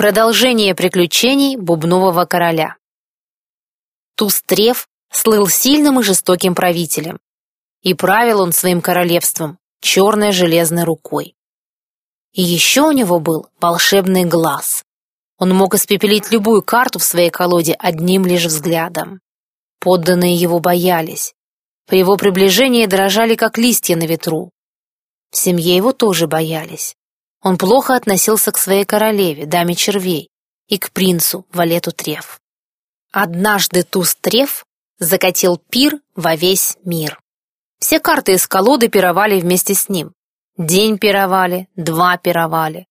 Продолжение приключений бубнового короля. Туз-Треф слыл сильным и жестоким правителем, и правил он своим королевством черной железной рукой. И еще у него был волшебный глаз. Он мог испепелить любую карту в своей колоде одним лишь взглядом. Подданные его боялись. При его приближении дрожали, как листья на ветру. В семье его тоже боялись. Он плохо относился к своей королеве, даме червей, и к принцу, Валету Треф. Однажды туз Треф закатил пир во весь мир. Все карты из колоды пировали вместе с ним. День пировали, два пировали.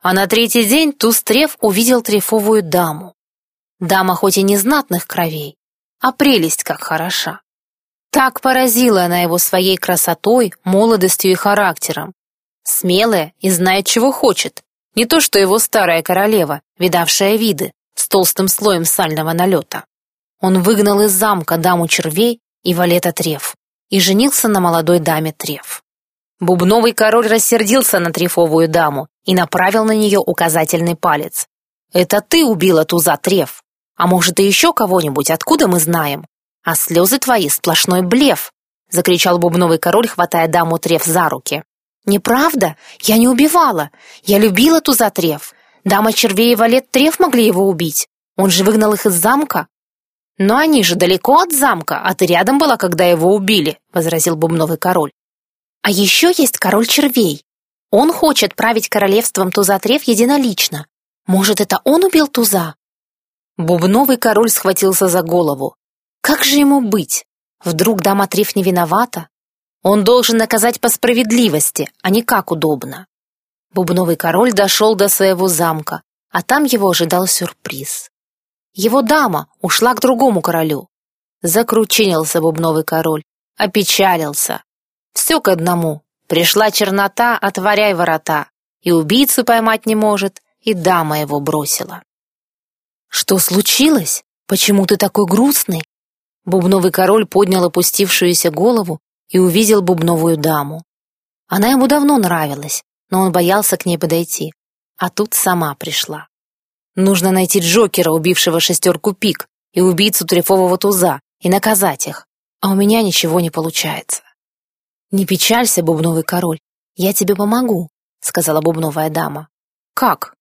А на третий день туз Треф увидел трефовую даму. Дама хоть и не знатных кровей, а прелесть как хороша. Так поразила она его своей красотой, молодостью и характером, Смелая и знает, чего хочет. Не то, что его старая королева, видавшая виды, с толстым слоем сального налета. Он выгнал из замка даму червей и валета Треф и женился на молодой даме Треф. Бубновый король рассердился на трефовую даму и направил на нее указательный палец. «Это ты убила туза Треф. А может, и еще кого-нибудь, откуда мы знаем? А слезы твои сплошной блеф!» — закричал бубновый король, хватая даму Треф за руки. «Неправда? Я не убивала. Я любила туза Треф. Дама червей и валет Треф могли его убить. Он же выгнал их из замка». «Но они же далеко от замка, а ты рядом была, когда его убили», — возразил бубновый король. «А еще есть король червей. Он хочет править королевством Туза Треф единолично. Может, это он убил Туза?» Бубновый король схватился за голову. «Как же ему быть? Вдруг дама Треф не виновата? Он должен наказать по справедливости, а не как удобно. Бубновый король дошел до своего замка, а там его ожидал сюрприз. Его дама ушла к другому королю. Закручинился бубновый король, опечалился. Все к одному. Пришла чернота, отворяй ворота. И убийцу поймать не может, и дама его бросила. «Что случилось? Почему ты такой грустный?» Бубновый король поднял опустившуюся голову и увидел бубновую даму. Она ему давно нравилась, но он боялся к ней подойти. А тут сама пришла. Нужно найти Джокера, убившего шестерку пик, и убийцу трефового туза, и наказать их. А у меня ничего не получается. «Не печалься, бубновый король, я тебе помогу», — сказала бубновая дама. «Как?»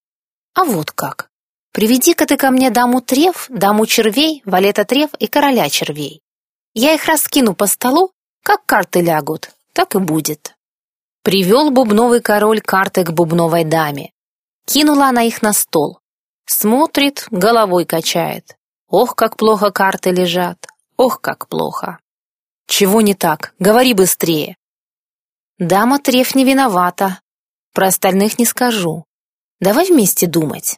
«А вот как. Приведи-ка ты ко мне даму треф, даму червей, валета треф и короля червей. Я их раскину по столу, как карты лягут, так и будет. Привел бубновый король карты к бубновой даме. Кинула она их на стол. Смотрит, головой качает. Ох, как плохо карты лежат. Ох, как плохо. Чего не так? Говори быстрее. Дама Треф не виновата. Про остальных не скажу. Давай вместе думать.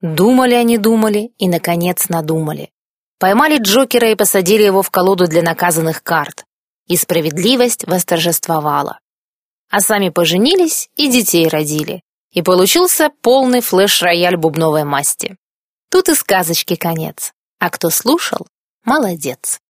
Думали они, думали и, наконец, надумали. Поймали Джокера и посадили его в колоду для наказанных карт и справедливость восторжествовала. А сами поженились и детей родили, и получился полный флеш-рояль бубновой масти. Тут и сказочки конец, а кто слушал, молодец.